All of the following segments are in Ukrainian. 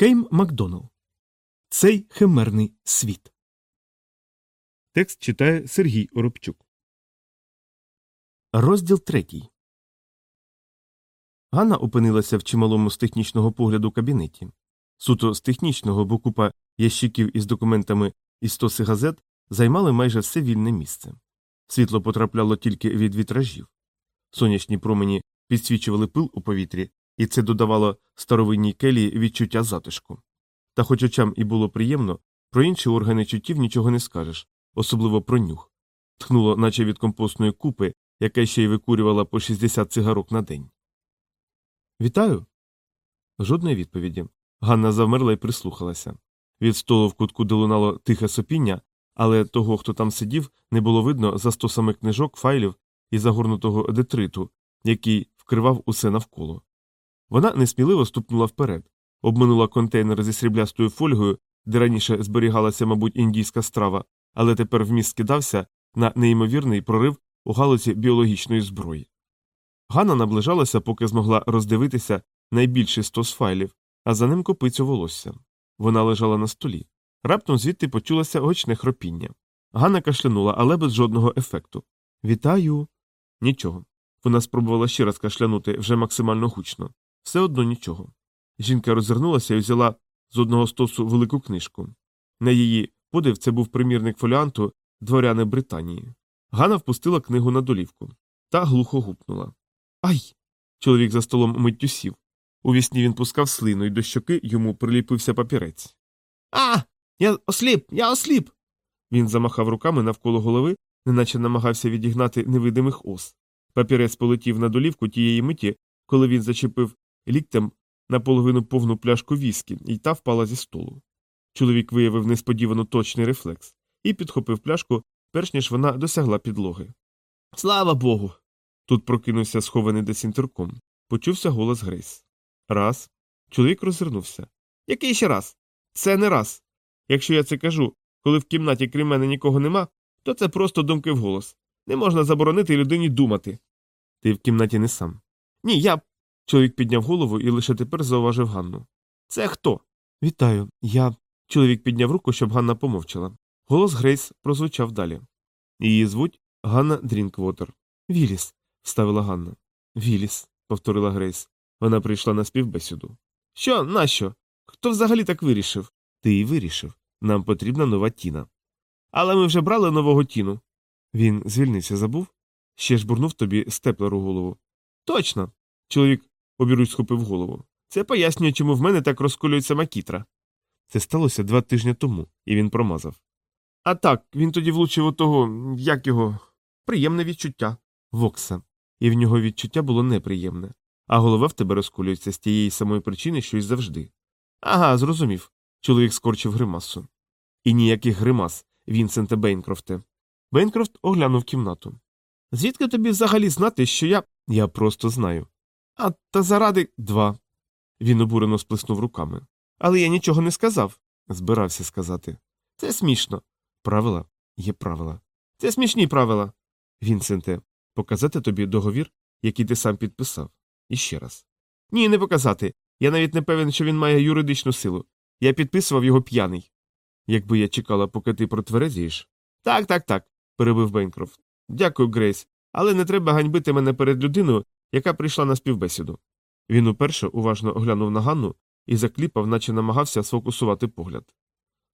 Кейм Макдоналл. Цей химерний світ. Текст читає Сергій Оробчук. Розділ третій. Ганна опинилася в чималому з технічного погляду кабінеті. Суто з технічного, бо купа ящиків із документами і стоси газет займали майже все вільне місце. Світло потрапляло тільки від вітражів. Сонячні промені підсвічували пил у повітрі, і це додавало старовинній келії відчуття затишку. Та хоч очам і було приємно, про інші органи чуттів нічого не скажеш, особливо про нюх. Тхнуло, наче від компостної купи, яка ще й викурювала по 60 цигарок на день. Вітаю. Жодної відповіді. Ганна завмерла і прислухалася. Від столу в кутку долунало тихе сопіння, але того, хто там сидів, не було видно за стосами книжок, файлів і загорнутого детриту, який вкривав усе навколо. Вона несміливо ступнула вперед, обминула контейнер зі сріблястою фольгою, де раніше зберігалася, мабуть, індійська страва, але тепер вміст скидався на неймовірний прорив у галузі біологічної зброї. Ганна наближалася, поки змогла роздивитися найбільший стос файлів, а за ним копицю волосся. Вона лежала на столі. Раптом звідти почулося гучне хропіння. Ганна кашлянула, але без жодного ефекту. Вітаю. Нічого. Вона спробувала ще раз кашлянути вже максимально гучно. Все одно нічого. Жінка розвернулася і взяла з одного стосу велику книжку. На її подив це був примірник фоліанту дворяни Британії. Ганна впустила книгу на долівку та глухо гупнула. Ай! Чоловік за столом миттю сів. Увісні він пускав слину, і до щоки йому приліпився папірець. А! Я осліп! Я осліп! Він замахав руками навколо голови, неначе намагався відігнати невидимих ос. Папірець полетів на долівку тієї миті, коли він зачепив ліктем наполовину повну пляшку віскі, і та впала зі столу. Чоловік виявив несподівано точний рефлекс і підхопив пляшку, перш ніж вона досягла підлоги. Слава Богу. Тут прокинувся схований десь інтерком. Почувся голос Грейс. Раз. Чоловік розвернувся. Який ще раз? Це не раз. Якщо я це кажу, коли в кімнаті крім мене нікого нема, то це просто думки вголос. Не можна заборонити людині думати. Ти в кімнаті не сам. Ні, я. Чоловік підняв голову і лише тепер зауважив Ганну. Це хто? Вітаю, я. Чоловік підняв руку, щоб Ганна помовчала. Голос Грейс прозвучав далі. Її звуть Ганна Дрінквотер. Віліс, вставила Ганна. Віліс, повторила Грейс. Вона прийшла на співбесіду. Що, нащо? Хто взагалі так вирішив? Ти і вирішив. Нам потрібна нова тіна. Але ми вже брали нового тіну. Він звільнився, забув? Ще ж бурнув тобі степлеру голову. Точно. Чоловік обіруч схопив голову. Це пояснює, чому в мене так розколюється макітра. Це сталося два тижні тому, і він промазав. А так, він тоді влучив у того, як його, приємне відчуття, Вокса, і в нього відчуття було неприємне, а голова в тебе розколюється з тієї самої причини, що й завжди. Ага, зрозумів. Чоловік скорчив гримасу. І ніяких гримас, Вінсенте Бейнкрофте. Бейнкрофт оглянув кімнату. Звідки тобі взагалі знати, що я. Я просто знаю. А та заради два. Він обурено сплеснув руками. Але я нічого не сказав. Збирався сказати. Це смішно. Правила є правила. Це смішні правила. Вінсенте, показати тобі договір, який ти сам підписав. І ще раз. Ні, не показати. Я навіть не певен, що він має юридичну силу. Я підписував його п'яний. Якби я чекала, поки ти протверезієш. Так, так, так, перебив Бейнкрофт. Дякую, Грейс, але не треба ганьбити мене перед людиною, яка прийшла на співбесіду. Він уперше уважно оглянув на Ганну і закліпав, наче намагався сфокусувати погляд.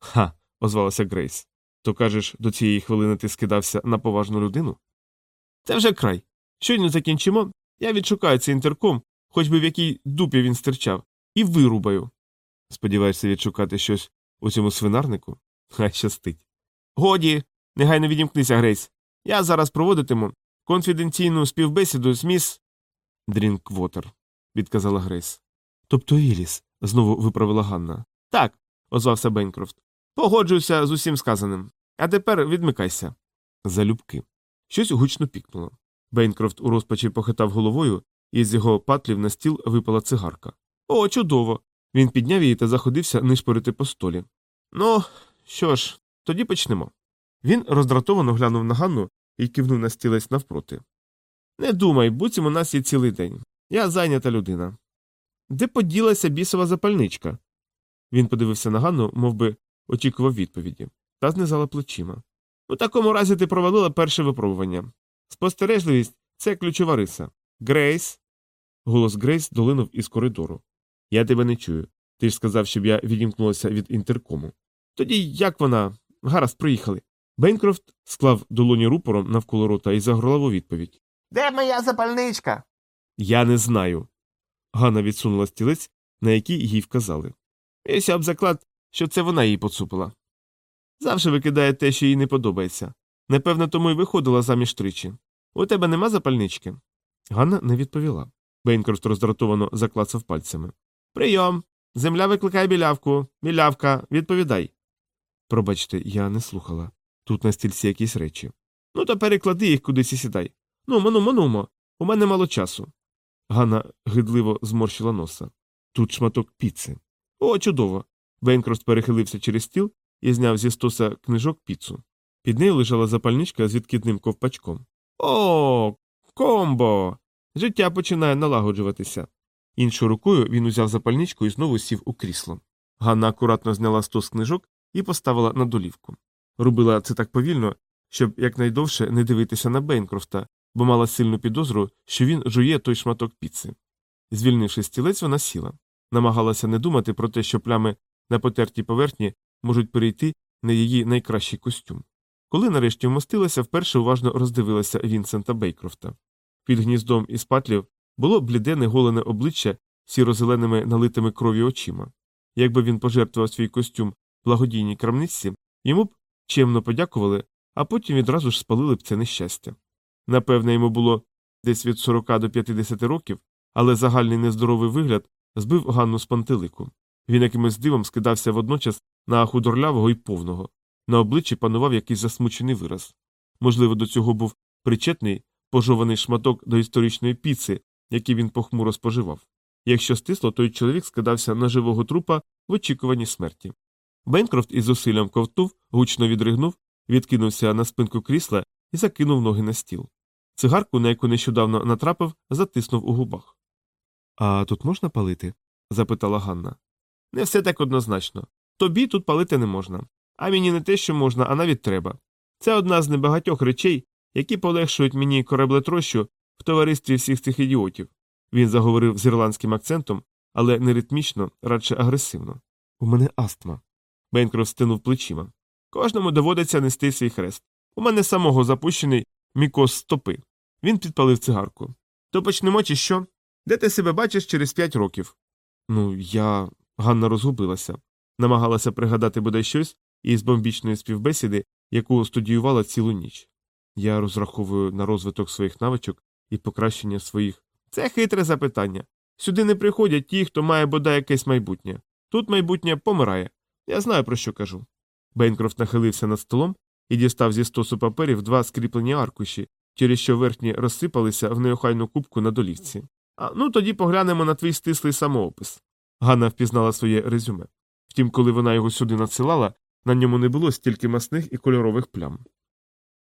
Ха. озвалася Грейс. То кажеш, до цієї хвилини ти скидався на поважну людину? Це вже край. Щойно закінчимо, я відшукаю цей інтерком, хоч би в якій дупі він стирчав, і вирубаю. Сподіваєшся відшукати щось у цьому свинарнику? Хай щастить. Годі, негайно відімкнися, Грейс. Я зараз проводитиму конфіденційну співбесіду з міс. Дрінквотер, відказала Грейс. Тобто Віліс, знову виправила Ганна. Так, озвався Бенкрофт. Погоджуюся з усім сказаним. А тепер відмикайся. Залюбки. Щось гучно пікнуло. Бенкрофт у розпачі похитав головою, і з його патлів на стіл випала цигарка. О, чудово. Він підняв її та заходився нишпорити по столі. Ну, що ж, тоді почнемо. Він роздратовано глянув на Ганну і кивнув на стілець навпроти. Не думай, буцім у нас є цілий день. Я зайнята людина. Де поділася бісова запальничка? Він подивився на Ганну, мов би очікував відповіді, та знизала плечима. У такому разі ти провалила перше випробування. Спостережливість це ключова риса. Грейс. Голос Грейс долинув із коридору. Я тебе не чую. Ти ж сказав, щоб я відімкнулася від інтеркому. Тоді як вона? Гаразд, приїхали. Бейнкрофт склав долоні рупором навколо рота і загорлав у відповідь. Де моя запальничка? Я не знаю. Ганна відсунула стілець, на який їй вказали. Я б заклад, що це вона її поцупила. Завжди викидає те, що їй не подобається. Напевно, тому й виходила заміж тричі. У тебе нема запальнички? Ганна не відповіла. Бейнкрофт роздратовано заклацав пальцями. Прийом. Земля викликає білявку. Білявка, відповідай. Пробачте, я не слухала. Тут на стільці якісь речі. Ну, то переклади їх кудись і сідай. Ну, манумо, манумо. У мене мало часу. Ганна гидливо зморщила носа. Тут шматок піци. О, чудово. Бейнкрофт перехилився через стіл і зняв зі стоса книжок піцу. Під нею лежала запальничка з відкидним ковпачком. О, комбо. Життя починає налагоджуватися. Іншою рукою він узяв запальничку і знову сів у крісло. Ганна акуратно зняла стос книжок і поставила на долівку. Робила це так повільно, щоб якнайдовше не дивитися на Бейнкрофта, бо мала сильну підозру, що він жує той шматок піци. Звільнивши стілець, вона сіла, намагалася не думати про те, що плями на потертій поверхні можуть перейти на її найкращий костюм. Коли нарешті вмостилася, вперше уважно роздивилася Вінсента Бейкрофта. Під гніздом із патлів було бліде неголене обличчя сіро-зеленими налитими крові очима. Якби він пожертвував свій костюм благодійній крамниці, йому б чемно подякували, а потім відразу ж спалили б це нещастя. Напевне, йому було десь від 40 до 50 років, але загальний нездоровий вигляд збив Ганну з пантелику. Він якимось дивом скидався водночас на худорлявого і повного. На обличчі панував якийсь засмучений вираз. Можливо, до цього був причетний пожований шматок до історичної піци, який він похмуро споживав. Якщо стисло, той чоловік скидався на живого трупа в очікуванні смерті. Бенкрофт із зусиллям ковтнув, гучно відригнув, відкинувся на спинку крісла і закинув ноги на стіл. Цигарку, на яку нещодавно натрапив, затиснув у губах. А тут можна палити? запитала Ганна. Не все так однозначно. Тобі тут палити не можна. А мені не те, що можна, а навіть треба. Це одна з небагатьох речей, які полегшують мені кораблетрощу в товаристві всіх цих ідіотів. Він заговорив з ірландським акцентом, але не ритмічно, радше агресивно. У мене астма. Бенкроф стинув плечима. Кожному доводиться нести свій хрест. У мене самого запущений мікоз стопи. Він підпалив цигарку. То почнемо, чи що? Де ти себе бачиш через п'ять років? Ну, я. Ганна розгубилася, намагалася пригадати бодай щось із бомбічної співбесіди, яку студіювала цілу ніч. Я розраховую на розвиток своїх навичок і покращення своїх. Це хитре запитання. Сюди не приходять ті, хто має бодай якесь майбутнє. Тут майбутнє помирає. Я знаю, про що кажу. Бейнкрофт нахилився над столом і дістав зі стосу паперів два скріплені аркуші, через що верхні розсипалися в неохайну кубку на долівці. А ну тоді поглянемо на твій стислий самоопис. Ганна впізнала своє резюме. Втім, коли вона його сюди надсилала, на ньому не було стільки масних і кольорових плям.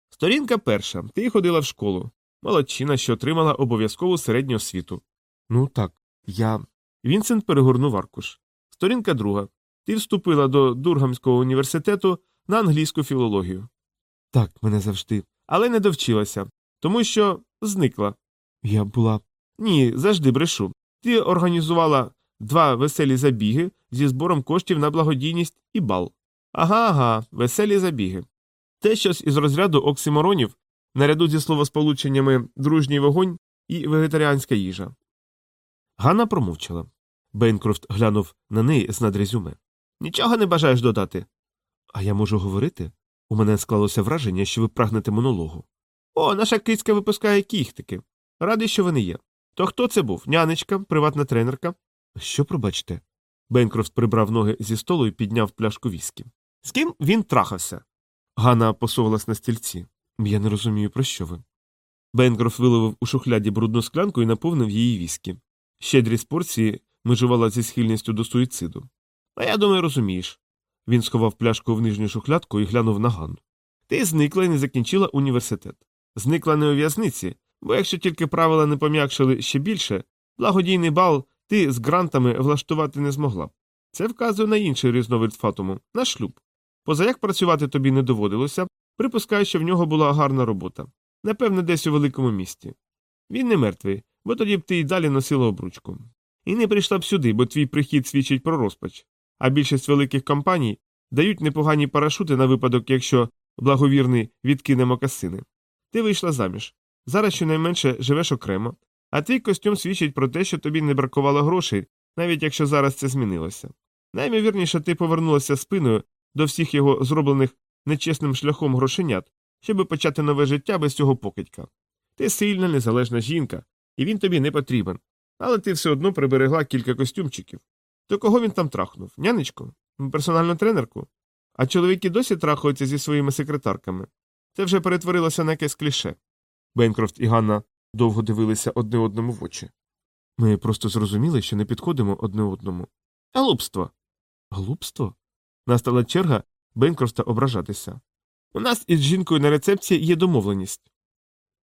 Сторінка перша. Ти ходила в школу. Молодчина, що отримала обов'язкову середню освіту. Ну так, я. Вінсент перегорнув аркуш. Сторінка друга. Ти вступила до Дургамського університету на англійську філологію. Так, мене завжди. Але не довчилася, тому що зникла. Я була. Ні, завжди брешу. Ти організувала два веселі забіги зі збором коштів на благодійність і бал. Ага, ага, веселі забіги. Те щось із розряду оксиморонів, наряду зі словосполученнями дружній вогонь і вегетаріанська їжа. Ганна промовчала. Бейнкрофт глянув на неї з надрезюме. Нічого не бажаєш додати. А я можу говорити? У мене склалося враження, що ви прагнете монологу. О, наша кицька випускає кіхтики. Радий, що вони є. То хто це був? Нянечка, приватна тренерка? Що пробачте? Бенкрофт прибрав ноги зі столу і підняв пляшку віскі. З ким він трахався? Ганна посувалась на стільці. Я не розумію, про що ви. Бенкрофт виловив у шухляді брудну склянку і наповнив її віскі. Щедрість порції межувала зі схильністю до суїциду. А я думаю, розумієш. Він сховав пляшку в нижню шухлядку і глянув на Ганну. Ти зникла і не закінчила університет. Зникла не у в'язниці, бо якщо тільки правила не пом'якшили ще більше, благодійний бал ти з грантами влаштувати не змогла. Це вказує на інший різновид фатуму на шлюб. Поза як працювати тобі не доводилося, припускаю, що в нього була гарна робота. Напевне, десь у великому місті. Він не мертвий, бо тоді б ти й далі носила обручку. І не прийшла б сюди, бо твій прихід свідчить про розпач. А більшість великих компаній дають непогані парашути на випадок, якщо благовірний відкине мокасини. Ти вийшла заміж. Зараз щонайменше живеш окремо, а твій костюм свідчить про те, що тобі не бракувало грошей, навіть якщо зараз це змінилося. Наймовірніше, ти повернулася спиною до всіх його зроблених нечесним шляхом грошенят, щоб почати нове життя без цього покидька. Ти сильна, незалежна жінка, і він тобі не потрібен. Але ти все одно приберегла кілька костюмчиків. То кого він там трахнув? Нянечку? Персональну тренерку? А чоловіки досі трахаються зі своїми секретарками. Це вже перетворилося на якесь кліше. Бенкрофт і Ганна довго дивилися одне одному в очі. Ми просто зрозуміли, що не підходимо одне одному. Глупство. Глупство? Настала черга Бенкрофта ображатися. У нас із жінкою на рецепції є домовленість.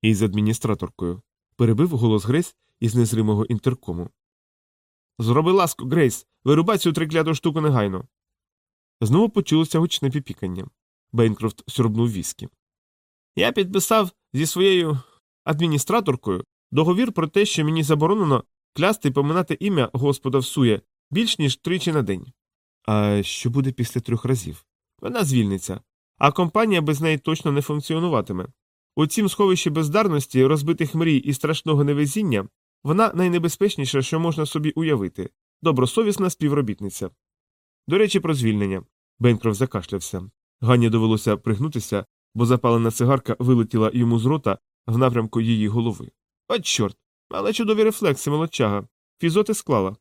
І з адміністраторкою. Перебив голос Грейс із незримого інтеркому. Зроби ласку, Грейс, вирубай цю трикляту штуку негайно. Знову почулося гучне піпікання. Бейнкрофт сьорбнув віскі. Я підписав зі своєю адміністраторкою договір про те, що мені заборонено клясти і поминати ім'я Господа всує більш ніж тричі на день. А що буде після трьох разів? Вона звільниться, а компанія без неї точно не функціонуватиме. У цім сховищі бездарності, розбитих мрій і страшного невезіння вона найнебезпечніша, що можна собі уявити добросовісна співробітниця. До речі, про звільнення. Бенкроф закашлявся. Ганні довелося пригнутися, бо запалена цигарка вилетіла йому з рота в напрямку її голови. От чорт, але чудові рефлекси, молодчага. Фізоти склала.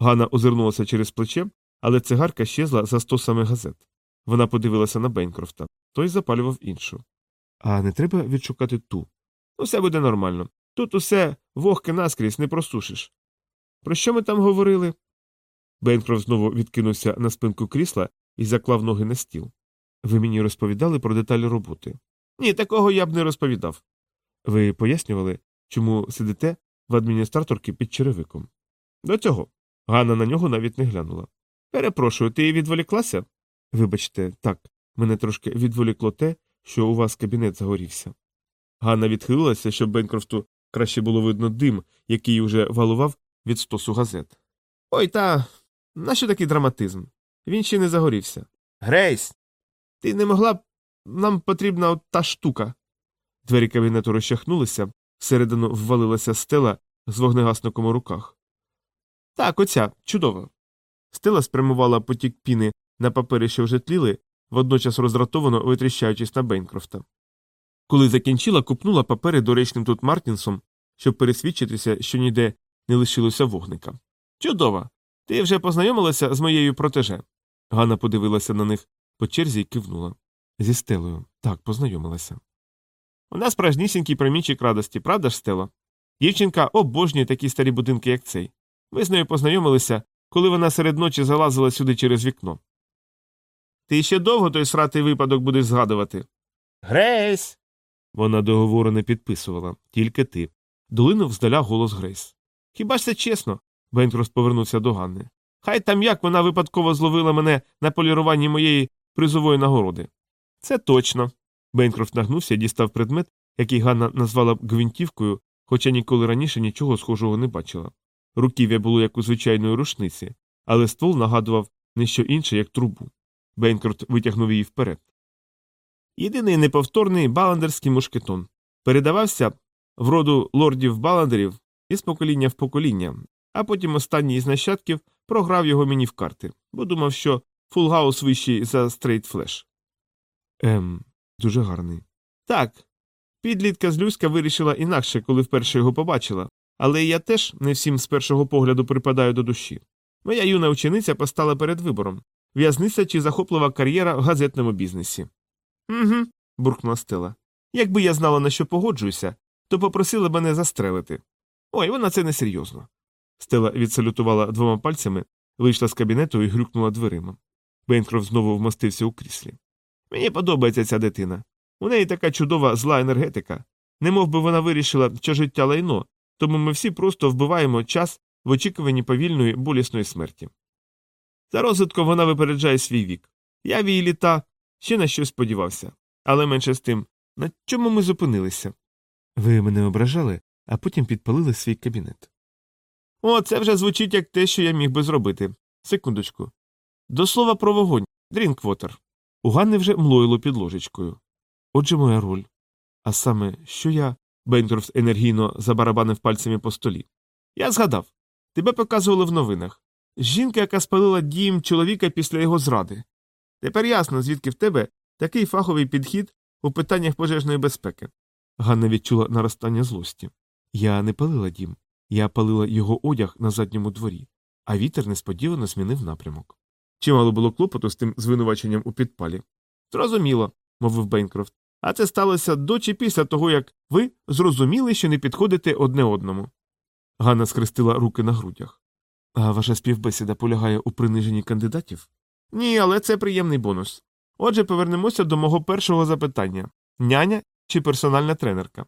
Ганна озирнулася через плече, але цигарка щезла за стосами газет. Вона подивилася на Бенкрофта. Той запалював іншу. А не треба відшукати ту. Все буде нормально. Тут усе вогки наскрізь не просушиш. Про що ми там говорили? Бенкрофт знову відкинувся на спинку крісла і заклав ноги на стіл. Ви мені розповідали про деталі роботи. Ні, такого я б не розповідав. Ви пояснювали, чому сидите в адміністраторки під черевиком. До цього. Ганна на нього навіть не глянула. Перепрошую, ти відволіклася? Вибачте, так, мене трошки відволікло те, що у вас кабінет загорівся. Ганна відхилилася, щоб Бенкрофту краще було видно дим, який уже валував від стосу газет. Ой та. Нащо такий драматизм? Він ще не загорівся. Грейс. Ти не могла б. Нам потрібна от та штука. Двері кабінету розчахнулися, всередину ввалилася стела з вогнегасником у руках. Так, оця, чудово. Стела спрямувала потік піни на папери, що вже тліли, водночас роздратовано витріщаючись на Бейнкрофта. Коли закінчила, купнула папери доречним тут Мартінсом, щоб пересвідчитися, що ніде не лишилося вогника. Чудово! Ти вже познайомилася з моєю протеже. Ганна подивилася на них по черзі і кивнула. Зі стелею. Так, познайомилася. Вона справжнісінький промінчик радості, правда ж, Стела? Дівчинка обожнює такі старі будинки, як цей. Ми з нею познайомилися, коли вона серед ночі залазила сюди через вікно. Ти ще довго той сратий випадок будеш згадувати? Грейс. Вона договору не підписувала, тільки ти. Долинув здаля голос Грейс. Хіба ж це чесно? Бенкрофт повернувся до Ганни. Хай там як вона випадково зловила мене на поліруванні моєї призової нагороди. Це точно. Бенкрофт нагнувся і дістав предмет, який Ганна назвала б гвинтівкою, хоча ніколи раніше нічого схожого не бачила. Руків'я було як у звичайної рушниці, але ствол нагадував не що інше, як трубу. Бенкрофт витягнув її вперед. Єдиний неповторний баландерський мушкетон передавався в роду лордів баландерів із покоління в покоління, а потім останній із нащадків програв його мені в карти, бо думав, що фулгаус вищий за стрейт флеш. Ем, дуже гарний. Так. Підлітка з Люська вирішила інакше, коли вперше його побачила, але я теж не всім з першого погляду припадаю до душі. Моя юна учениця постала перед вибором в'язниця чи захоплива кар'єра в газетному бізнесі. Угу, буркнула Стела. Якби я знала, на що погоджуюся, то попросила мене застрелити. Ой, вона це несерйозно. Стела відсалютувала двома пальцями, вийшла з кабінету і грюкнула дверима. Бейнкрофт знову вмостився у кріслі. Мені подобається ця дитина. У неї така чудова зла енергетика. Немов би вона вирішила, що життя лайно, тому ми всі просто вбиваємо час в очікуванні повільної болісної смерті. За розвитком вона випереджає свій вік. Я в її літа ще на щось сподівався. Але менше з тим, на чому ми зупинилися? Ви мене ображали, а потім підпалили свій кабінет. О, це вже звучить як те, що я міг би зробити. Секундочку. До слова про вогонь. Дрінквотер. У Ганни вже млоїло під ложечкою. Отже, моя роль. А саме, що я. Бенкрофт енергійно забарабанив пальцями по столі. Я згадав. Тебе показували в новинах. Жінка, яка спалила дім чоловіка після його зради. Тепер ясно, звідки в тебе такий фаховий підхід у питаннях пожежної безпеки. Ганна відчула наростання злості. Я не палила дім. Я палила його одяг на задньому дворі, а вітер несподівано змінив напрямок. Чимало було клопоту з тим звинуваченням у підпалі. Зрозуміло, мовив Бейнкрофт. А це сталося до чи після того, як ви зрозуміли, що не підходите одне одному. Ганна скрестила руки на грудях. А ваша співбесіда полягає у приниженні кандидатів? Ні, але це приємний бонус. Отже, повернемося до мого першого запитання няня чи персональна тренерка?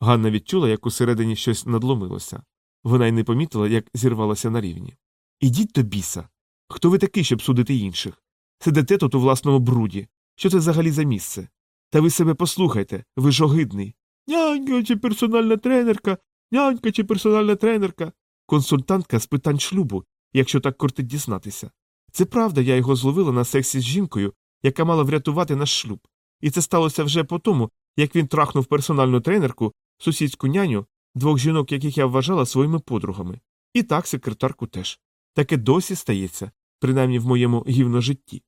Ганна відчула, як усередині щось надломилося. Вона й не помітила, як зірвалася на рівні. Ідіть до біса. Хто ви такий, щоб судити інших? Сидите тут у власному бруді. Що це взагалі за місце? Та ви себе послухайте, ви ж огидний. Нянька чи персональна тренерка, нянька чи персональна тренерка. Консультантка з питань шлюбу, якщо так кортить дізнатися. Це правда, я його зловила на сексі з жінкою, яка мала врятувати наш шлюб. І це сталося вже по тому, як він трахнув персональну тренерку, сусідську няню, двох жінок, яких я вважала своїми подругами. І так секретарку теж. Таке досі стається, принаймні в моєму гівножитті.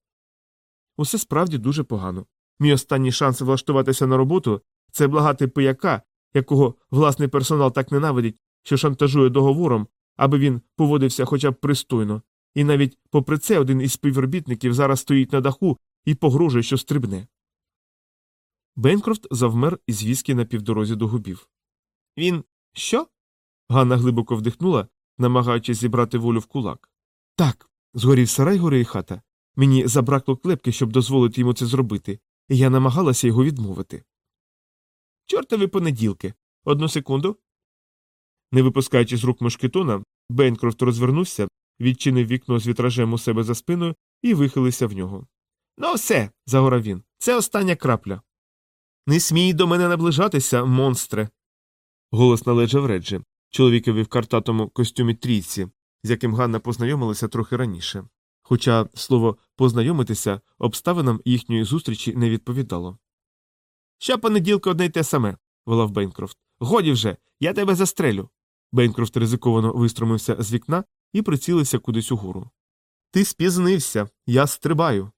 Усе справді дуже погано. Мій останній шанс влаштуватися на роботу це благати пияка, якого власний персонал так ненавидить, що шантажує договором, аби він поводився хоча б пристойно, і навіть попри це один із співробітників зараз стоїть на даху і погрожує, що стрибне. Бенкрофт завмер із віскі на півдорозі до губів. Він що? Ганна глибоко вдихнула, намагаючись зібрати волю в кулак. Так, згорів сарай гори і хата. Мені забракло клепки, щоб дозволити йому це зробити, і я намагалася його відмовити. Чортові понеділки. Одну секунду. Не випускаючи з рук мушкетона, Бенкрофт розвернувся, відчинив вікно з вітражем у себе за спиною і вихилився в нього. Ну, все, загорав він. Це остання крапля. Не смій до мене наближатися, монстре. Голос належав Реджі, чоловікові в картатому костюмі трійці, з яким Ганна познайомилася трохи раніше. Хоча слово познайомитися обставинам їхньої зустрічі не відповідало. Щопонеділка одне й те саме, волав Бейнкрофт. Годі вже, я тебе застрелю. Бейнкрофт ризиковано вистромився з вікна і прицілився кудись угору. Ти спізнився, я стрибаю.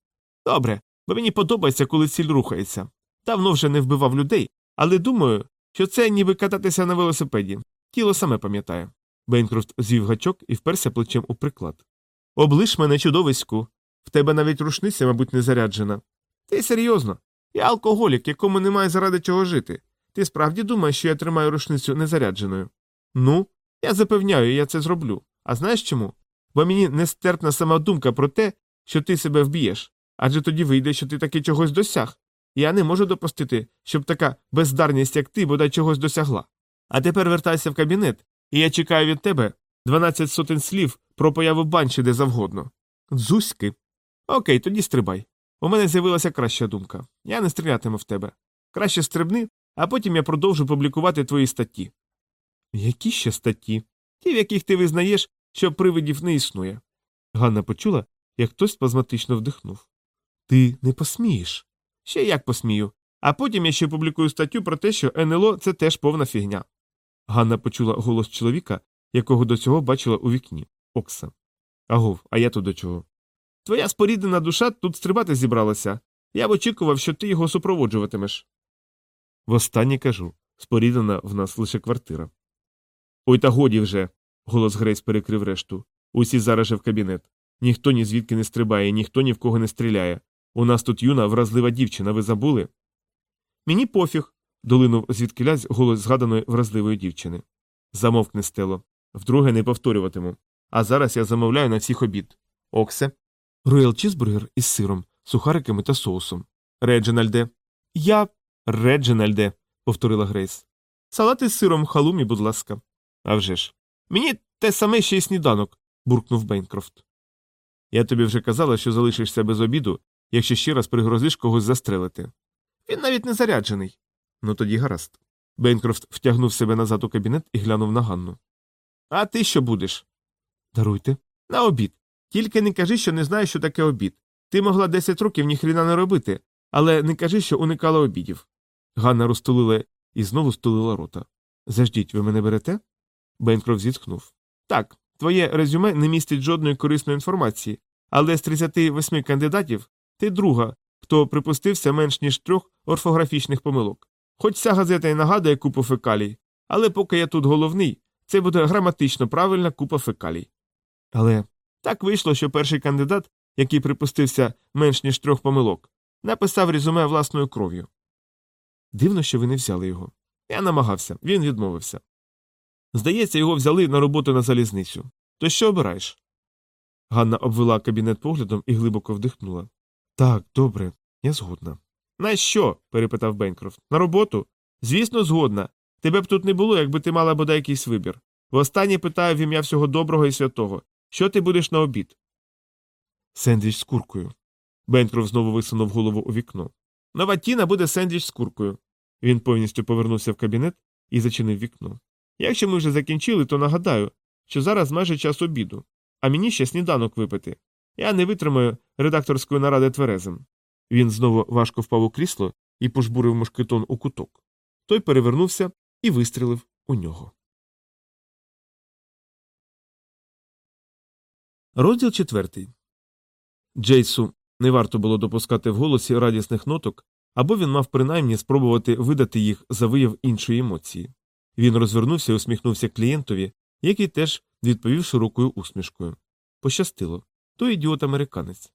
Добре, бо мені подобається, коли ціль рухається. Давно вже не вбивав людей, але думаю, що це ніби кататися на велосипеді. Тіло саме пам'ятає. Бейнкрофт звів гачок і вперся плечем у приклад. Облиш мене чудовиську. В тебе навіть рушниця, мабуть, не заряджена. Ти серйозно? Я алкоголік, якому немає заради чого жити. Ти справді думаєш, що я тримаю рушницю незарядженою? Ну, я запевняю, я це зроблю. А знаєш чому? Бо мені нестерпна сама думка про те, що ти себе вб'єш. Адже тоді вийде, що ти таки чогось досяг. Я не можу допустити, щоб така бездарність, як ти, бодай чогось досягла. А тепер вертайся в кабінет, і я чекаю від тебе 12 сотень слів про появу банші де завгодно. Дзузьки. Окей, тоді стрибай. У мене з'явилася краща думка. Я не стрілятиму в тебе. Краще стрибни, а потім я продовжу публікувати твої статті. Які ще статті? Ті, в яких ти визнаєш, що привидів не існує. Ганна почула, як хтось спазматично вдихнув. Ти не посмієш. Ще як посмію. А потім я ще публікую статтю про те, що НЛО це теж повна фігня. Ганна почула голос чоловіка, якого до цього бачила у вікні Окса. Агов, а я тут до чого? Твоя споріднена душа тут стрибати зібралася. Я б очікував, що ти його супроводжуватимеш. Востаннє кажу споріднена в нас лише квартира. Ой та годі вже. голос Грейс перекрив решту. Усі зараз же в кабінет. Ніхто ні звідки не стрибає, ніхто ні в кого не стріляє. У нас тут юна, вразлива дівчина, ви забули? Мені пофіг. долинув звідкилясь голос згаданої вразливої дівчини. Замовкни, стело. Вдруге не повторюватиму. А зараз я замовляю на всіх обід. Оксе. Роял чізбургер із сиром, сухариками та соусом. Реджинальде. Я. Реджинальде, повторила Грейс. Салат із сиром халумі, будь ласка. Авжеж. Мені те саме ще й сніданок, буркнув Бейнкрофт. Я тобі вже казала, що залишишся без обіду, якщо ще раз пригрозиш когось застрелити. Він навіть не заряджений. Ну тоді гаразд. Бейнкрофт втягнув себе назад у кабінет і глянув на Ганну. А ти що будеш? Даруйте. На обід. Тільки не кажи, що не знаєш, що таке обід. Ти могла 10 років ніхріна не робити, але не кажи, що уникала обідів. Ганна розтулила і знову стулила рота. Заждіть, ви мене берете? Бенкроф зітхнув. Так, твоє резюме не містить жодної корисної інформації, але з 38 кандидатів ти друга, хто припустився менш ніж трьох орфографічних помилок. Хоч ця газета і нагадує купу фекалій, але поки я тут головний, це буде граматично правильна купа фекалій. Але Так вийшло, що перший кандидат, який припустився менш ніж трьох помилок, написав резюме власною кров'ю. Дивно, що ви не взяли його. Я намагався, він відмовився. Здається, його взяли на роботу на залізницю. То що обираєш? Ганна обвела кабінет поглядом і глибоко вдихнула. так, добре, я згодна. На що? перепитав Бенкрофт. На роботу? Звісно, згодна. Тебе б тут не було, якби ти мала бодай якийсь вибір. Востаннє питаю в ім'я всього доброго і святого. Що ти будеш на обід? Сендвіч з куркою. Бенкрофт знову висунув голову у вікно. Нова тіна буде сендвіч з куркою. Він повністю повернувся в кабінет і зачинив вікно. Якщо ми вже закінчили, то нагадаю, що зараз майже час обіду, а мені ще сніданок випити. Я не витримаю редакторської наради тверезим. Він знову важко впав у крісло і пожбурив мушкетон у куток. Той перевернувся і вистрілив у нього. Розділ четвертий. Джейсу не варто було допускати в голосі радісних ноток, або він мав принаймні спробувати видати їх за вияв іншої емоції. Він розвернувся і усміхнувся клієнтові, який теж відповів широкою усмішкою. Пощастило. Той ідіот американець.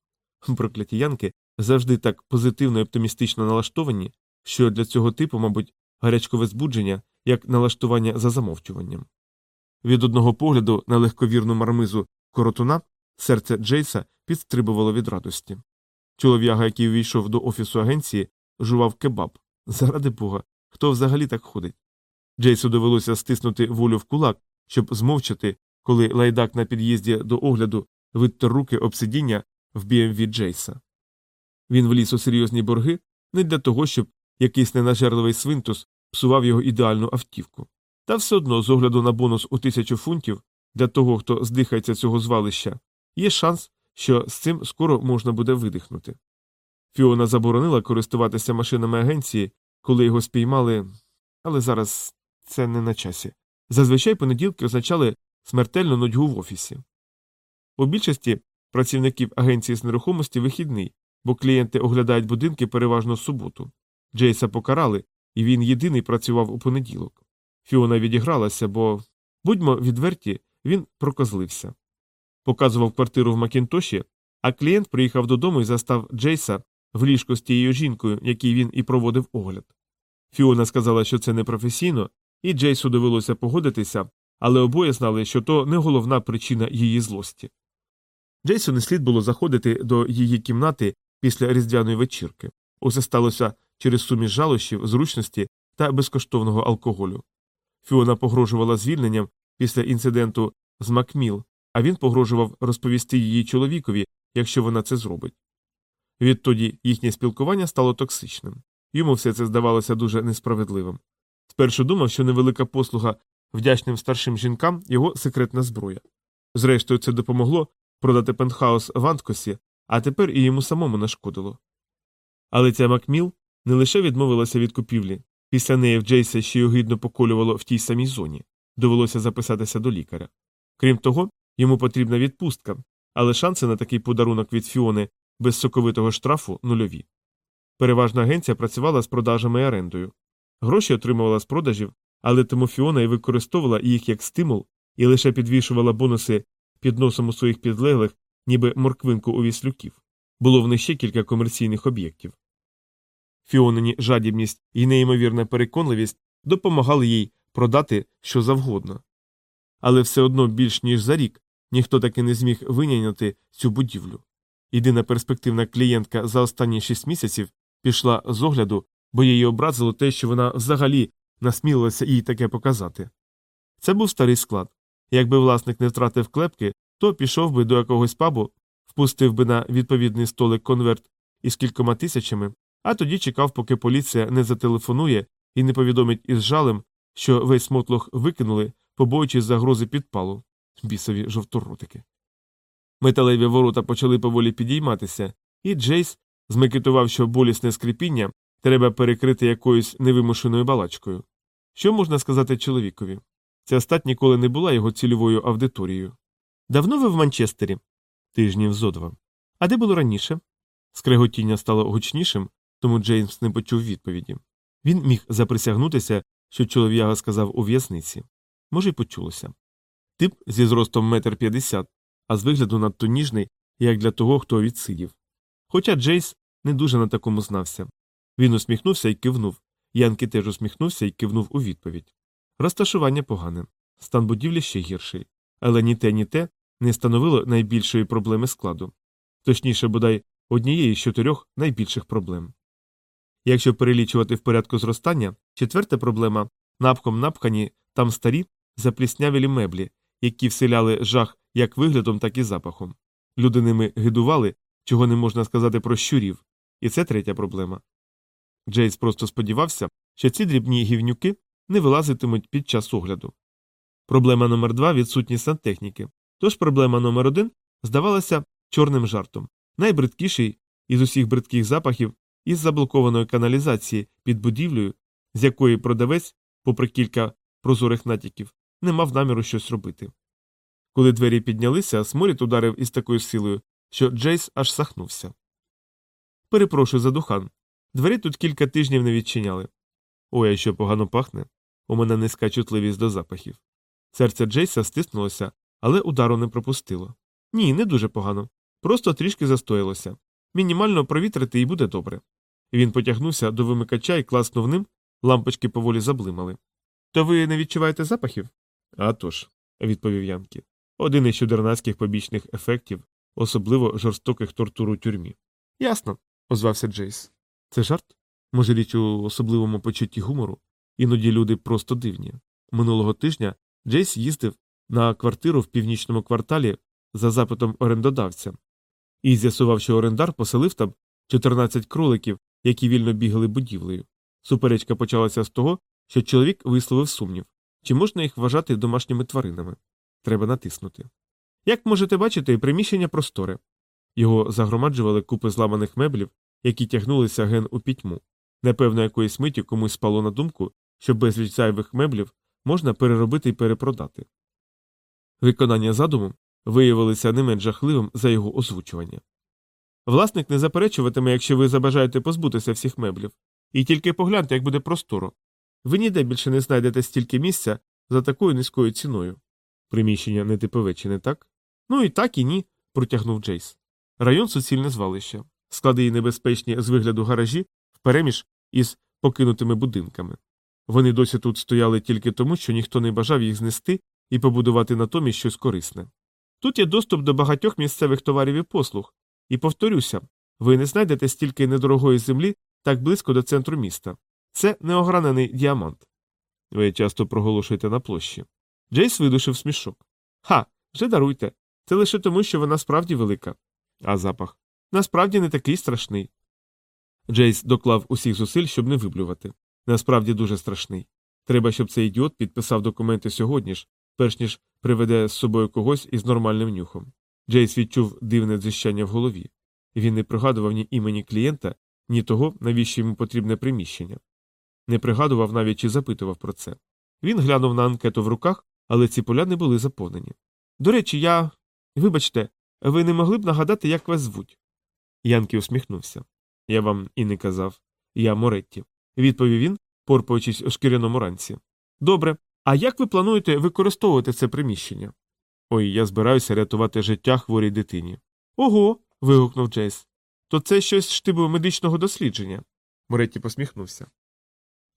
Прокляті янки завжди так позитивно і оптимістично налаштовані, що для цього типу, мабуть, гарячкове збудження, як налаштування за замовчуванням. Від одного погляду на легковірну мармизу коротуна серце Джейса підстрибувало від радості. Чолов'яга, який увійшов до офісу агенції, жував кебаб. Заради бога, хто взагалі так ходить? Джейсу довелося стиснути волю в кулак, щоб змовчати, коли лайдак на під'їзді до огляду виттер руки об сидіння в BMV Джейса. Він вліз у серйозні борги не для того, щоб якийсь ненажерливий свинтус псував його ідеальну автівку. Та все одно, з огляду на бонус у тисячу фунтів для того, хто здихається цього звалища, є шанс, що з цим скоро можна буде видихнути. Фіона заборонила користуватися машинами агенції, коли його спіймали, але зараз це не на часі. Зазвичай понеділки означали смертельну нудьгу в офісі. У більшості працівників агенції з нерухомості вихідний, бо клієнти оглядають будинки переважно в суботу. Джейса покарали, і він єдиний працював у понеділок. Фіона відігралася, бо, будьмо відверті, він прокозлився. Показував квартиру в Макінтоші, а клієнт приїхав додому і застав Джейса в ліжку з тією жінкою, якій він і проводив огляд. Фіона сказала, що це непрофесійно, і Джейсу довелося погодитися, але обоє знали, що то не головна причина її злості. Джейсу не слід було заходити до її кімнати після різдвяної вечірки. Усе сталося через суміш жалощів, зручності та безкоштовного алкоголю. Фіона погрожувала звільненням після інциденту з Макміл, а він погрожував розповісти її чоловікові, якщо вона це зробить. Відтоді їхнє спілкування стало токсичним. Йому все це здавалося дуже несправедливим. Спершу думав, що невелика послуга вдячним старшим жінкам його секретна зброя. Зрештою, це допомогло продати пентхаус в Анткосі, а тепер і йому самому нашкодило. Але ця Макміл не лише відмовилася від купівлі, після неї в Джейса ще й огидно поколювало в тій самій зоні, довелося записатися до лікаря. Крім того, йому потрібна відпустка, але шанси на такий подарунок від Фіони без соковитого штрафу нульові. Переважна агенція працювала з продажами і орендою. Гроші отримувала з продажів, але тому Фіона і використовувала їх як стимул і лише підвішувала бонуси під носом у своїх підлеглих, ніби морквинку у віслюків. Було в них ще кілька комерційних об'єктів. Фіонині жадібність і неймовірна переконливість допомагали їй продати що завгодно. Але все одно більш ніж за рік ніхто таки не зміг винайняти цю будівлю. Єдина перспективна клієнтка за останні шість місяців пішла з огляду, бо її образило те, що вона взагалі насмілилася їй таке показати. Це був старий склад. Якби власник не втратив клепки, то пішов би до якогось пабу впустив би на відповідний столик конверт із кількома тисячами, а тоді чекав, поки поліція не зателефонує і не повідомить із жалем, що весь мотлох викинули, побоюючись загрози підпалу. Бісові жовторотики. Металеві ворота почали поволі підійматися, і Джейс змекетував, що болісне скрипіння треба перекрити якоюсь невимушеною балачкою. Що можна сказати чоловікові? Ця стать ніколи не була його цільовою аудиторією. Давно ви в Манчестері? Тижнів зо два. А де було раніше? Скреготіння стало гучнішим, тому Джеймс не почув відповіді. Він міг заприсягнутися, що чолов'яга сказав у в'язниці. Може, й почулося. Тип зі зростом метр п'ятдесят, а з вигляду надто ніжний, як для того, хто відсидів. Хоча Джейс не дуже на такому знався. Він усміхнувся і кивнув. Янки теж усміхнувся і кивнув у відповідь. Розташування погане, стан будівлі ще гірший, але ні те, ні те не становило найбільшої проблеми складу, точніше, бодай однієї з чотирьох найбільших проблем. Якщо перелічувати в порядку зростання, четверта проблема напхом напхані там старі запліснявілі меблі, які вселяли жах як виглядом, так і запахом. Люди ними гидували, чого не можна сказати про щурів, і це третя проблема. Джейс просто сподівався, що ці дрібні гівнюки не вилазитимуть під час огляду. Проблема номер два відсутність сантехніки. Тож проблема номер один здавалася чорним жартом, найбридкіший із усіх бридких запахів із заблокованої каналізації під будівлею, з якої продавець, попри кілька прозорих натяків, не мав наміру щось робити. Коли двері піднялися, сморід ударив із такою силою, що Джейс аж сахнувся. Перепрошую за духан. Двері тут кілька тижнів не відчиняли. Ой, а що погано пахне. У мене низька чутливість до запахів. Серце Джейса стиснулося, але удару не пропустило. Ні, не дуже погано. Просто трішки застоялося. Мінімально провітрити і буде добре. Він потягнувся до вимикача і класнув ним, лампочки поволі заблимали. То ви не відчуваєте запахів? «А тож», – відповів Янкі. Один із чудернацьких побічних ефектів, особливо жорстоких тортур у тюрмі. Ясно, озвався Джейс. Це жарт? Може, річ у особливому почутті гумору? Іноді люди просто дивні. Минулого тижня Джейс їздив на квартиру в північному кварталі за запитом орендодавця і з'ясував, що орендар поселив там 14 кроликів, які вільно бігали будівлею. Суперечка почалася з того, що чоловік висловив сумнів, чи можна їх вважати домашніми тваринами. Треба натиснути. Як можете бачити, приміщення просторе. Його загромаджували купи зламаних меблів, які тягнулися ген у пітьму. Напевно, якоїсь миті комусь спало на думку, що безліч зайвих меблів можна переробити і перепродати. Виконання задуму виявилося не менш жахливим за його озвучування. Власник не заперечуватиме, якщо ви забажаєте позбутися всіх меблів, і тільки погляньте, як буде просторо. Ви ніде більше не знайдете стільки місця за такою низькою ціною. Приміщення нетипове, чи не так? Ну і так, і ні, протягнув Джейс. Район суцільне звалище, склади і небезпечні з вигляду гаражі впереміж із покинутими будинками. Вони досі тут стояли тільки тому, що ніхто не бажав їх знести і побудувати натомість щось корисне. Тут є доступ до багатьох місцевих товарів і послуг, і повторюся, ви не знайдете стільки недорогої землі так близько до центру міста. Це неогранений діамант. Ви часто проголошуєте на площі. Джейс видушив смішок. Ха, вже даруйте. Це лише тому, що вона справді велика. А запах насправді не такий страшний. Джейс доклав усіх зусиль, щоб не виблювати. Насправді дуже страшний. Треба, щоб цей ідіот підписав документи сьогодні ж, перш ніж приведе з собою когось із нормальним нюхом. Джейс відчув дивне дзищання в голові. Він не пригадував ні імені клієнта, ні того, навіщо йому потрібне приміщення. Не пригадував навіть чи запитував про це. Він глянув на анкету в руках, але ці поля не були заповнені. До речі, я. Вибачте, ви не могли б нагадати, як вас звуть? Янки усміхнувся. Я вам і не казав. Я Моретті. Відповів він, порпаючись у шкіряному ранці. Добре. А як ви плануєте використовувати це приміщення? Ой, я збираюся рятувати життя хворій дитині. Ого. вигукнув Джейс. То це щось штибу медичного дослідження. Моретті посміхнувся.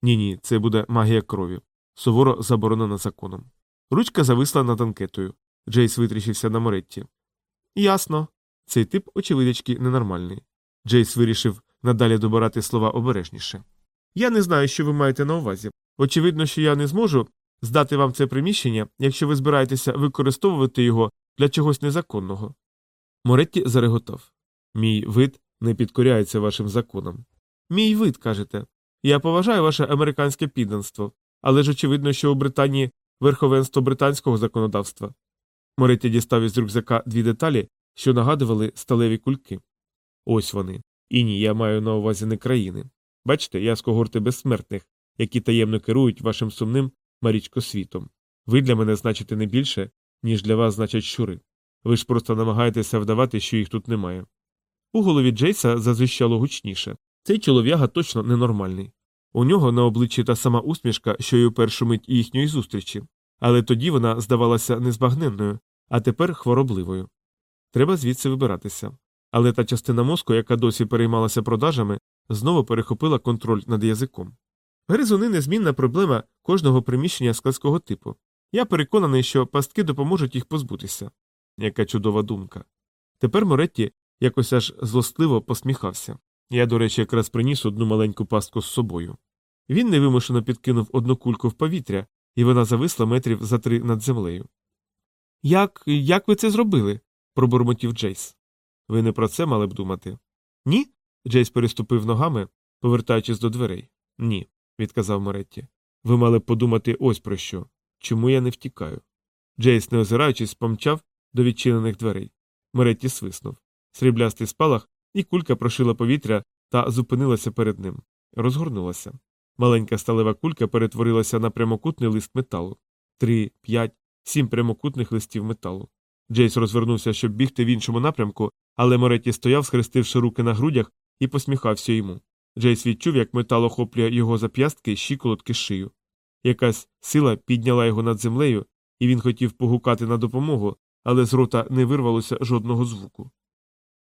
Ні, ні, це буде магія крові. Суворо заборонена законом. Ручка зависла над анкетою. Джейс витріщився на Моретті. Ясно. Цей тип, очевидячки, ненормальний. Джейс вирішив надалі добирати слова обережніше. Я не знаю, що ви маєте на увазі. Очевидно, що я не зможу здати вам це приміщення, якщо ви збираєтеся використовувати його для чогось незаконного. Моретті зареготав. Мій вид не підкоряється вашим законам. Мій вид, кажете. Я поважаю ваше американське підданство, але ж очевидно, що у Британії верховенство британського законодавства. Моретті дістав із рюкзака дві деталі, що нагадували сталеві кульки. Ось вони. І ні, я маю на увазі не країни. Бачите, я з когорти безсмертних, які таємно керують вашим сумним марічкосвітом. Ви для мене значите не більше, ніж для вас значать щури. Ви ж просто намагаєтеся вдавати, що їх тут немає. У голові Джейса зазвищало гучніше. Цей чолов'яга точно ненормальний. У нього на обличчі та сама усмішка, що й у першу мить їхньої зустрічі, але тоді вона здавалася незбагненною, а тепер хворобливою. Треба звідси вибиратися. Але та частина мозку, яка досі переймалася продажами, знову перехопила контроль над язиком. Гризуни незмінна проблема кожного приміщення складського типу. Я переконаний, що пастки допоможуть їх позбутися. Яка чудова думка. Тепер Моретті якось аж злостливо посміхався. Я, до речі, якраз приніс одну маленьку пастку з собою. Він невимушено підкинув одну кульку в повітря, і вона зависла метрів за три над землею. Як як ви це зробили? Пробурмотів Джейс. Ви не про це мали б думати. Ні? Джейс переступив ногами, повертаючись до дверей. Ні, відказав Моретті. Ви мали б подумати ось про що. Чому я не втікаю? Джейс, не озираючись, помчав до відчинених дверей. Моретті свиснув. Сріблястий спалах, і кулька прошила повітря та зупинилася перед ним. Розгорнулася. Маленька сталева кулька перетворилася на прямокутний лист металу. Три, п'ять, сім прямокутних листів металу. Джейс розвернувся, щоб бігти в іншому напрямку, але Моретті стояв, схрестивши руки на грудях, і посміхався йому. Джейс відчув, як метал охоплює його зап'ястки, щиколотки, шию. Якась сила підняла його над землею, і він хотів погукати на допомогу, але з рота не вирвалося жодного звуку.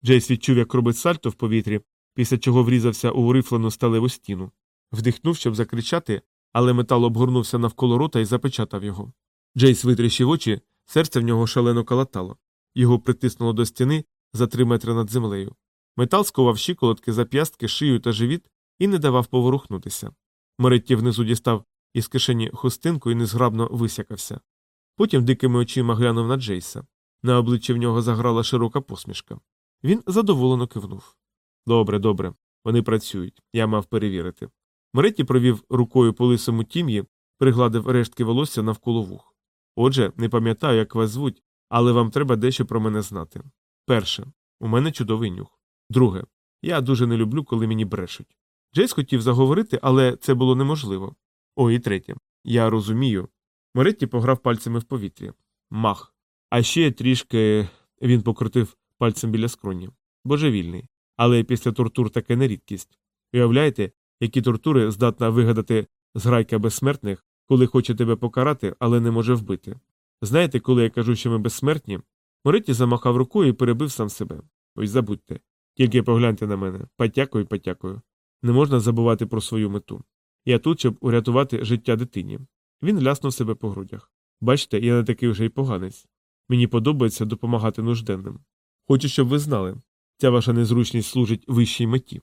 Джейс відчув, як робить сальто в повітрі, після чого врізався у рифлену сталеву стіну. Вдихнув, щоб закричати, але метал обгорнувся навколо рота і запечатав його. Джейс витріщив очі, серце в нього шалено калатало. Його притиснуло до стіни за три метри над землею. Метал сковав щиколотки, зап'ястки, шию та живіт і не давав поворухнутися. Моретті внизу дістав із кишені хустинку і незграбно висякався. Потім дикими очима глянув на Джейса. На обличчі в нього заграла широка посмішка. Він задоволено кивнув. Добре, добре. Вони працюють. Я мав перевірити. Моретті провів рукою по лисому тім'ї, пригладив рештки волосся навколо вух. Отже, не пам'ятаю, як вас звуть, але вам треба дещо про мене знати. Перше, у мене чудовий нюх. Друге, я дуже не люблю, коли мені брешуть. Джейс хотів заговорити, але це було неможливо. О, і третє. Я розумію. Моретті пограв пальцями в повітрі. Мах. А ще трішки він покрутив пальцем біля скроні. Божевільний. Але після тортур таке не рідкість. Уявляєте, які тортури здатна вигадати зграйка безсмертних, коли хоче тебе покарати, але не може вбити. Знаєте, коли я кажу, що ми безсмертні? Моретті замахав рукою і перебив сам себе. Ось забудьте. Тільки погляньте на мене. Потякую, потякую. Не можна забувати про свою мету. Я тут, щоб урятувати життя дитині. Він ляснув себе по грудях. Бачите, я не такий вже й поганець. Мені подобається допомагати нужденним. Хочу, щоб ви знали. Ця ваша незручність служить вищій меті.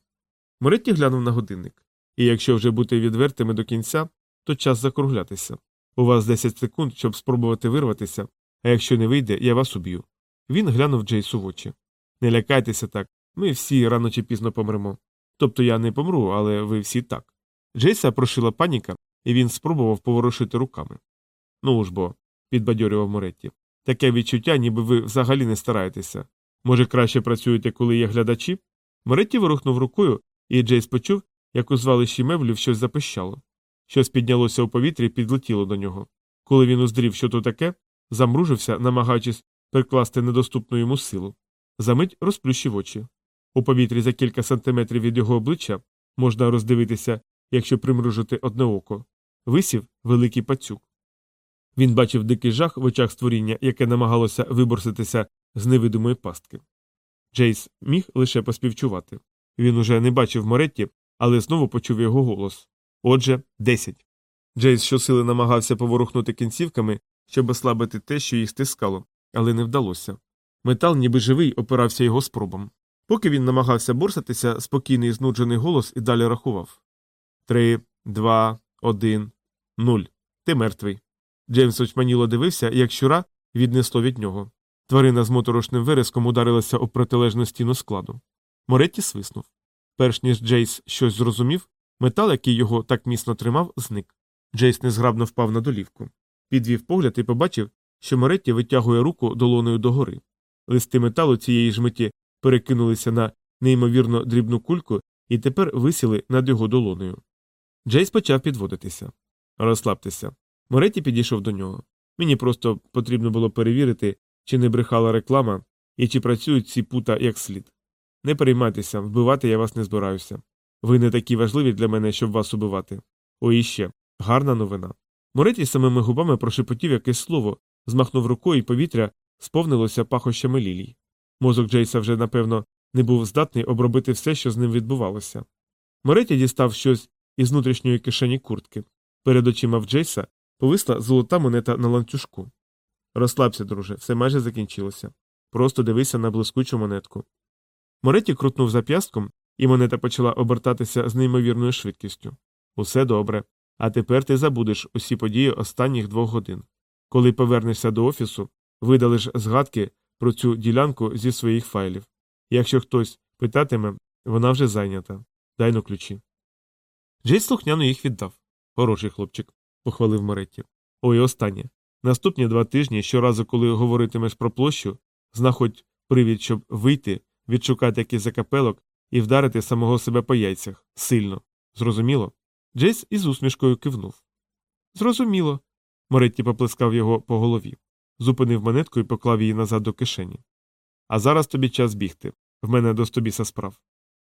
Моретті глянув на годинник. І якщо вже бути відвертими до кінця, то час закруглятися. У вас 10 секунд, щоб спробувати вирватися, а якщо не вийде, я вас уб'ю. Він глянув Джейсу в очі. Не лякайтеся так, ми всі рано чи пізно помремо. Тобто я не помру, але ви всі так. Джейса прошила паніка, і він спробував поворушити руками. Ну ж бо, підбадьорював Моретті. Таке відчуття, ніби ви взагалі не стараєтеся. Може, краще працюєте, коли є глядачі? Моретті вирухнув рукою, і Джейс почув, як у звалищі меблів щось запищало. Щось піднялося у повітрі і підлетіло до нього. Коли він уздрів, що то таке, замружився, намагаючись прикласти недоступну йому силу. Замить розплющив очі. У повітрі за кілька сантиметрів від його обличчя можна роздивитися, якщо примружити одне око. Висів великий пацюк. Він бачив дикий жах в очах створіння, яке намагалося виборситися з невидимої пастки. Джейс міг лише поспівчувати. Він уже не бачив Моретті, але знову почув його голос. Отже, десять. Джейс щосили намагався поворухнути кінцівками, щоб ослабити те, що їх стискало, але не вдалося. Метал, ніби живий, опирався його спробам. Поки він намагався борсатися, спокійний знуджений голос і далі рахував Три, два, один, нуль. Ти мертвий. Джеймс очманіло дивився, як щура віднесло від нього. Тварина з моторошним вереском ударилася об протилежну стіну складу. Моретті свиснув. Перш ніж Джейс щось зрозумів, метал, який його так міцно тримав, зник. Джейс незграбно впав на долівку. Підвів погляд і побачив, що Моретті витягує руку долоною догори. Листи металу цієї ж миті перекинулися на неймовірно дрібну кульку і тепер висіли над його долоною. Джейс почав підводитися. Розслабтеся. Моретті підійшов до нього. Мені просто потрібно було перевірити, чи не брехала реклама і чи працюють ці пута як слід. Не переймайтеся, вбивати я вас не збираюся. Ви не такі важливі для мене, щоб вас убивати. О, і ще гарна новина. Моретті самими губами прошепотів якесь слово, змахнув рукою, і повітря сповнилося пахощами лілій. Мозок Джейса вже, напевно, не був здатний обробити все, що з ним відбувалося. Моретті дістав щось із внутрішньої кишені куртки. Перед очима в Джейса повисла золота монета на ланцюжку. Розслабся, друже, все майже закінчилося. Просто дивися на блискучу монетку. Моретті крутнув зап'ястком, і монета почала обертатися з неймовірною швидкістю. Усе добре. А тепер ти забудеш усі події останніх двох годин. Коли повернешся до офісу, видалиш згадки про цю ділянку зі своїх файлів. Якщо хтось питатиме, вона вже зайнята. Дай но ключі. Джейс слухняно їх віддав. Хороший хлопчик, похвалив Моретті. Ой, останнє. Наступні два тижні, щоразу, коли говоритимеш про площу, знаходь привід, щоб вийти, відшукати якийсь закапелок і вдарити самого себе по яйцях. Сильно. Зрозуміло? Джейс із усмішкою кивнув. Зрозуміло. Моретті поплескав його по голові, зупинив монетку і поклав її назад до кишені. А зараз тобі час бігти. В мене до стобіса справ.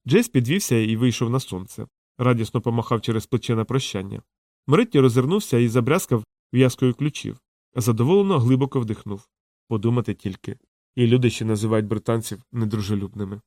Джейс підвівся і вийшов на сонце. Радісно помахав через плече на прощання. Моретті розвернувся і забрязкав в'язкою ключів. Задоволено глибоко вдихнув. Подумати тільки. І люди ще називають британців недружелюбними.